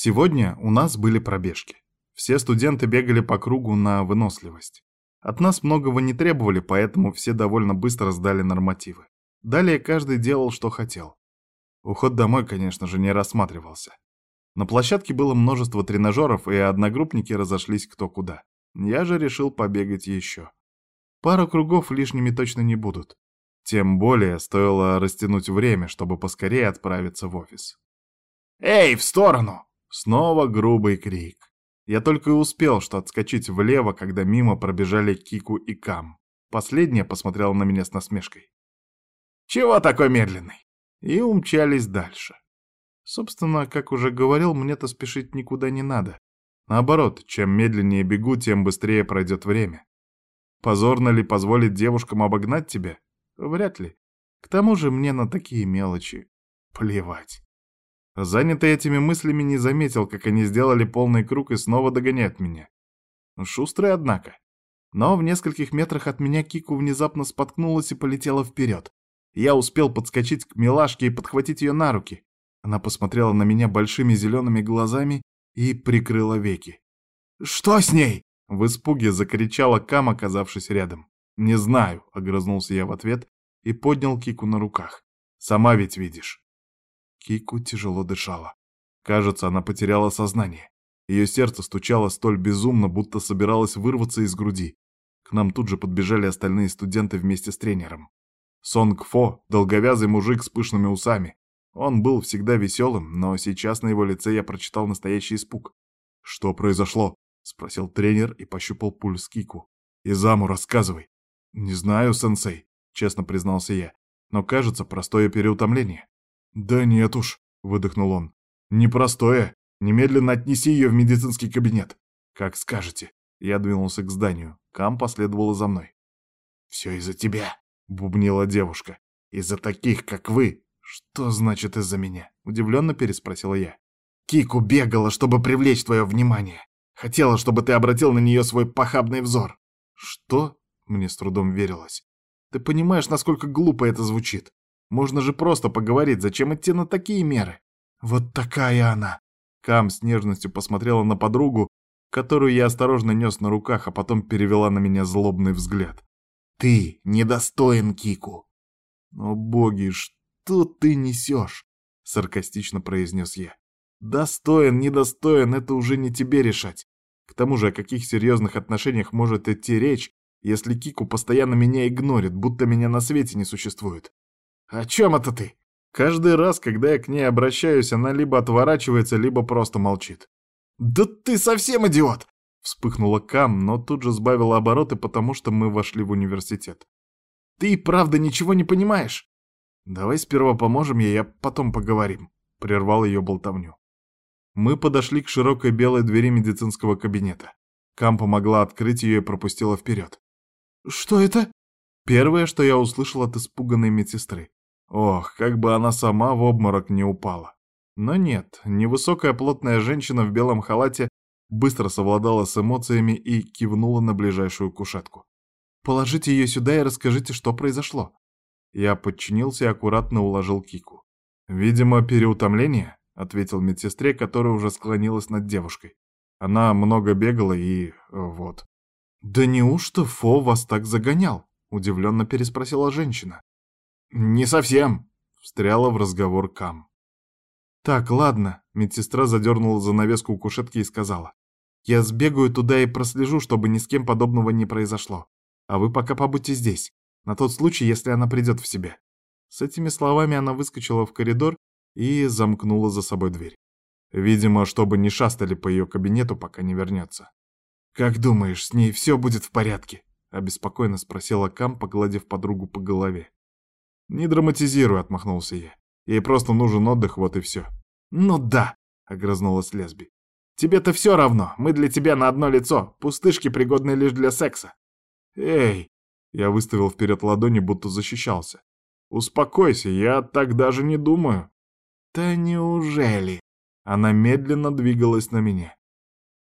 Сегодня у нас были пробежки. Все студенты бегали по кругу на выносливость. От нас многого не требовали, поэтому все довольно быстро сдали нормативы. Далее каждый делал, что хотел. Уход домой, конечно же, не рассматривался. На площадке было множество тренажеров, и одногруппники разошлись кто куда. Я же решил побегать еще. Пару кругов лишними точно не будут. Тем более стоило растянуть время, чтобы поскорее отправиться в офис. «Эй, в сторону!» Снова грубый крик. Я только и успел, что отскочить влево, когда мимо пробежали Кику и Кам. Последняя посмотрела на меня с насмешкой. «Чего такой медленный?» И умчались дальше. Собственно, как уже говорил, мне-то спешить никуда не надо. Наоборот, чем медленнее бегу, тем быстрее пройдет время. Позорно ли позволить девушкам обогнать тебя? Вряд ли. К тому же мне на такие мелочи плевать. Занятый этими мыслями не заметил, как они сделали полный круг и снова догоняют меня. Шустрый, однако. Но в нескольких метрах от меня Кику внезапно споткнулась и полетела вперед. Я успел подскочить к милашке и подхватить ее на руки. Она посмотрела на меня большими зелеными глазами и прикрыла веки. «Что с ней?» — в испуге закричала Кам, оказавшись рядом. «Не знаю», — огрызнулся я в ответ и поднял Кику на руках. «Сама ведь видишь». Кику тяжело дышала. Кажется, она потеряла сознание. Ее сердце стучало столь безумно, будто собиралось вырваться из груди. К нам тут же подбежали остальные студенты вместе с тренером. Сонг Фо — долговязый мужик с пышными усами. Он был всегда веселым, но сейчас на его лице я прочитал настоящий испуг. «Что произошло?» — спросил тренер и пощупал пульс Кику. «Изаму, рассказывай». «Не знаю, сенсей», — честно признался я, «но кажется, простое переутомление». «Да нет уж», — выдохнул он. «Непростое. Немедленно отнеси ее в медицинский кабинет». «Как скажете». Я двинулся к зданию. Кам последовала за мной. «Все из-за тебя», — бубнила девушка. «Из-за таких, как вы, «Что значит из-за меня?» — удивленно переспросила я. «Кику бегала, чтобы привлечь твое внимание. Хотела, чтобы ты обратил на нее свой похабный взор». «Что?» — мне с трудом верилось. «Ты понимаешь, насколько глупо это звучит? Можно же просто поговорить, зачем идти на такие меры?» «Вот такая она!» Кам с нежностью посмотрела на подругу, которую я осторожно нес на руках, а потом перевела на меня злобный взгляд. «Ты недостоин Кику!» «О боги, что?» ты несешь?» — саркастично произнес я. «Достоин, недостоин — это уже не тебе решать. К тому же о каких серьезных отношениях может идти речь, если Кику постоянно меня игнорит, будто меня на свете не существует? О чем это ты? Каждый раз, когда я к ней обращаюсь, она либо отворачивается, либо просто молчит. «Да ты совсем идиот!» Вспыхнула Кам, но тут же сбавила обороты, потому что мы вошли в университет. «Ты правда ничего не понимаешь? «Давай сперва поможем ей, а потом поговорим», — прервал ее болтовню. Мы подошли к широкой белой двери медицинского кабинета. Кам помогла открыть ее и пропустила вперед. «Что это?» Первое, что я услышал от испуганной медсестры. Ох, как бы она сама в обморок не упала. Но нет, невысокая плотная женщина в белом халате быстро совладала с эмоциями и кивнула на ближайшую кушетку. «Положите ее сюда и расскажите, что произошло». Я подчинился и аккуратно уложил Кику. «Видимо, переутомление», — ответил медсестре, которая уже склонилась над девушкой. Она много бегала и... вот. «Да неужто Фо вас так загонял?» — удивленно переспросила женщина. «Не совсем», — встряла в разговор Кам. «Так, ладно», — медсестра задернула занавеску у кушетки и сказала. «Я сбегаю туда и прослежу, чтобы ни с кем подобного не произошло. А вы пока побудьте здесь. На тот случай, если она придет в себя. С этими словами она выскочила в коридор и замкнула за собой дверь. Видимо, чтобы не шастали по ее кабинету, пока не вернется. «Как думаешь, с ней все будет в порядке?» — обеспокоенно спросила Кам, погладив подругу по голове. «Не драматизируй», — отмахнулся я. «Ей просто нужен отдых, вот и все». «Ну да», — огрызнулась Лесби. «Тебе-то все равно, мы для тебя на одно лицо, пустышки, пригодные лишь для секса». «Эй, я выставил вперед ладони, будто защищался. «Успокойся, я так даже не думаю». «Да неужели?» Она медленно двигалась на меня.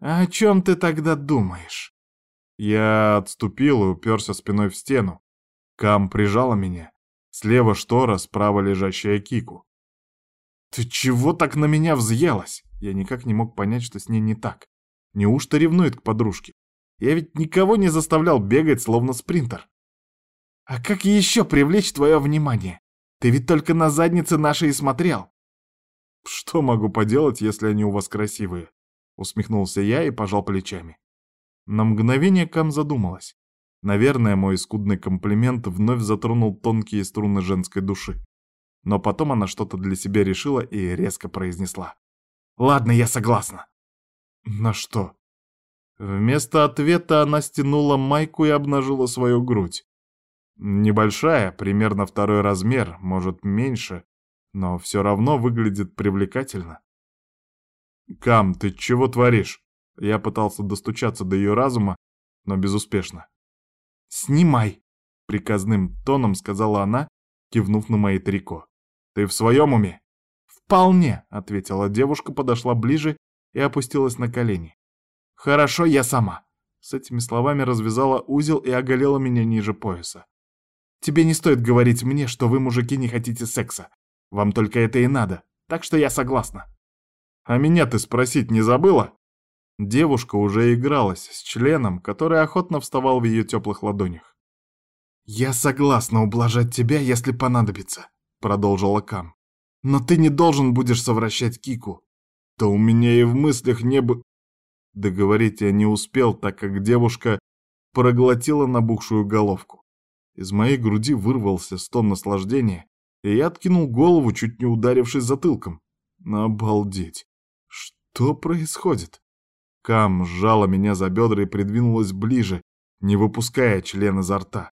«А о чем ты тогда думаешь?» Я отступил и уперся спиной в стену. Кам прижала меня. Слева штора, справа лежащая Кику. «Ты чего так на меня взъелась?» Я никак не мог понять, что с ней не так. Неужто ревнует к подружке? Я ведь никого не заставлял бегать, словно спринтер. А как еще привлечь твое внимание? Ты ведь только на заднице нашей и смотрел. Что могу поделать, если они у вас красивые? Усмехнулся я и пожал плечами. На мгновение Кам задумалась. Наверное, мой скудный комплимент вновь затронул тонкие струны женской души. Но потом она что-то для себя решила и резко произнесла. «Ладно, я согласна». «На что?» Вместо ответа она стянула майку и обнажила свою грудь. Небольшая, примерно второй размер, может меньше, но все равно выглядит привлекательно. «Кам, ты чего творишь?» Я пытался достучаться до ее разума, но безуспешно. «Снимай!» — приказным тоном сказала она, кивнув на мои трико. «Ты в своем уме?» «Вполне», — ответила девушка, подошла ближе и опустилась на колени. «Хорошо, я сама». С этими словами развязала узел и оголила меня ниже пояса. «Тебе не стоит говорить мне, что вы, мужики, не хотите секса. Вам только это и надо, так что я согласна». «А меня ты спросить не забыла?» Девушка уже игралась с членом, который охотно вставал в ее теплых ладонях. «Я согласна ублажать тебя, если понадобится», — продолжила Кам. «Но ты не должен будешь совращать Кику». «Да у меня и в мыслях не бы...» Договорить я не успел, так как девушка проглотила набухшую головку. Из моей груди вырвался стон наслаждения, и я откинул голову, чуть не ударившись затылком. Обалдеть! Что происходит? Кам сжала меня за бедра и придвинулась ближе, не выпуская член изо рта.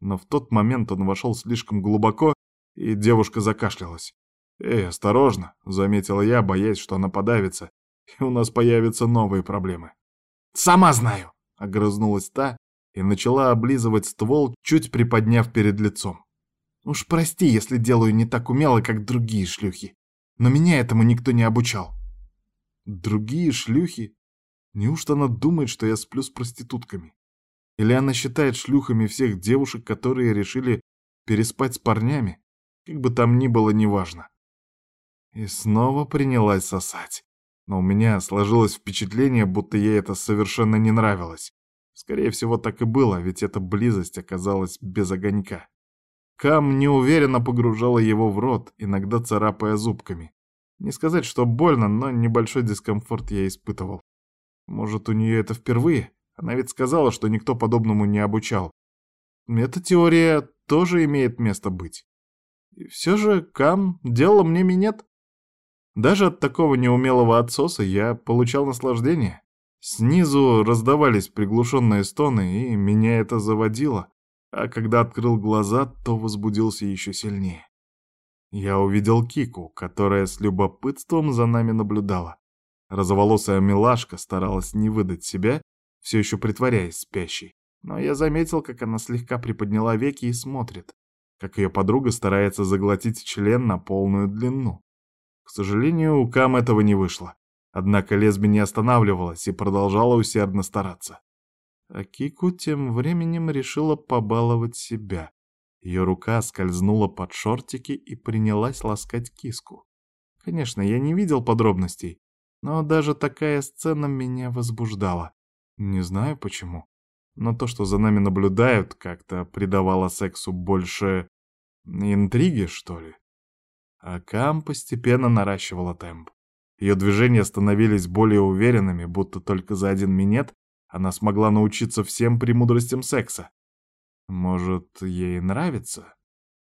Но в тот момент он вошел слишком глубоко, и девушка закашлялась. «Эй, осторожно!» — заметила я, боясь, что она подавится, и у нас появятся новые проблемы. «Сама знаю!» — огрызнулась та и начала облизывать ствол, чуть приподняв перед лицом. «Уж прости, если делаю не так умело, как другие шлюхи, но меня этому никто не обучал». «Другие шлюхи? Неужто она думает, что я сплю с проститутками? Или она считает шлюхами всех девушек, которые решили переспать с парнями? Как бы там ни было, неважно. И снова принялась сосать. Но у меня сложилось впечатление, будто ей это совершенно не нравилось. Скорее всего, так и было, ведь эта близость оказалась без огонька. Кам неуверенно погружала его в рот, иногда царапая зубками. Не сказать, что больно, но небольшой дискомфорт я испытывал. Может, у нее это впервые? Она ведь сказала, что никто подобному не обучал. Эта теория тоже имеет место быть. И все же Кам делала мне минет. Даже от такого неумелого отсоса я получал наслаждение. Снизу раздавались приглушенные стоны, и меня это заводило, а когда открыл глаза, то возбудился еще сильнее. Я увидел Кику, которая с любопытством за нами наблюдала. Розоволосая милашка старалась не выдать себя, все еще притворяясь спящей. Но я заметил, как она слегка приподняла веки и смотрит, как ее подруга старается заглотить член на полную длину. К сожалению, у Кам этого не вышло. Однако лесби не останавливалась и продолжала усердно стараться. А Кику тем временем решила побаловать себя. Ее рука скользнула под шортики и принялась ласкать киску. Конечно, я не видел подробностей, но даже такая сцена меня возбуждала. Не знаю почему, но то, что за нами наблюдают, как-то придавало сексу больше интриги, что ли. А Кам постепенно наращивала темп. Ее движения становились более уверенными, будто только за один минет она смогла научиться всем премудростям секса. Может, ей нравится?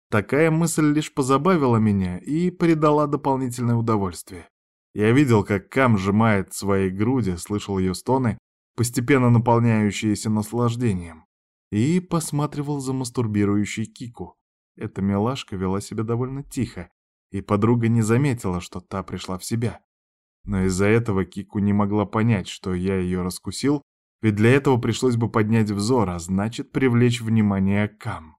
Такая мысль лишь позабавила меня и придала дополнительное удовольствие. Я видел, как Кам сжимает свои груди, слышал ее стоны, постепенно наполняющиеся наслаждением, и посматривал за мастурбирующей Кику. Эта милашка вела себя довольно тихо, и подруга не заметила, что та пришла в себя. Но из-за этого Кику не могла понять, что я ее раскусил, ведь для этого пришлось бы поднять взор, а значит привлечь внимание Кам.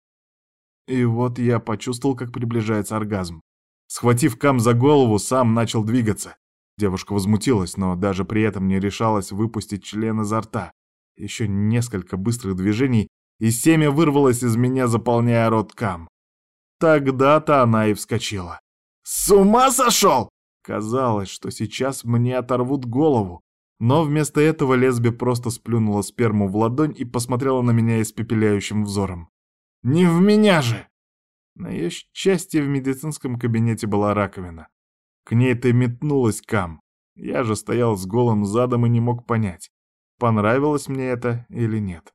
И вот я почувствовал, как приближается оргазм. Схватив Кам за голову, сам начал двигаться. Девушка возмутилась, но даже при этом не решалась выпустить член изо рта. Еще несколько быстрых движений, и семя вырвалось из меня, заполняя рот Кам. Тогда-то она и вскочила. «С ума сошел?» Казалось, что сейчас мне оторвут голову, но вместо этого лесби просто сплюнула сперму в ладонь и посмотрела на меня испепеляющим взором. «Не в меня же!» На ее счастье в медицинском кабинете была раковина. К ней-то метнулась Кам. Я же стоял с голым задом и не мог понять, понравилось мне это или нет.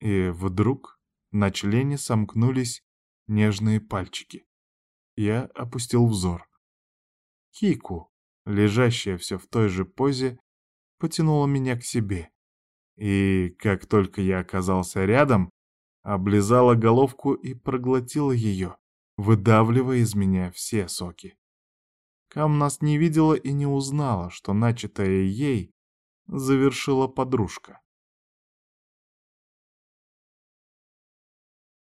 И вдруг на члене сомкнулись нежные пальчики. Я опустил взор. Кику, лежащая все в той же позе, потянула меня к себе. И как только я оказался рядом, облизала головку и проглотила ее, выдавливая из меня все соки. Кам нас не видела и не узнала, что начатая ей завершила подружка.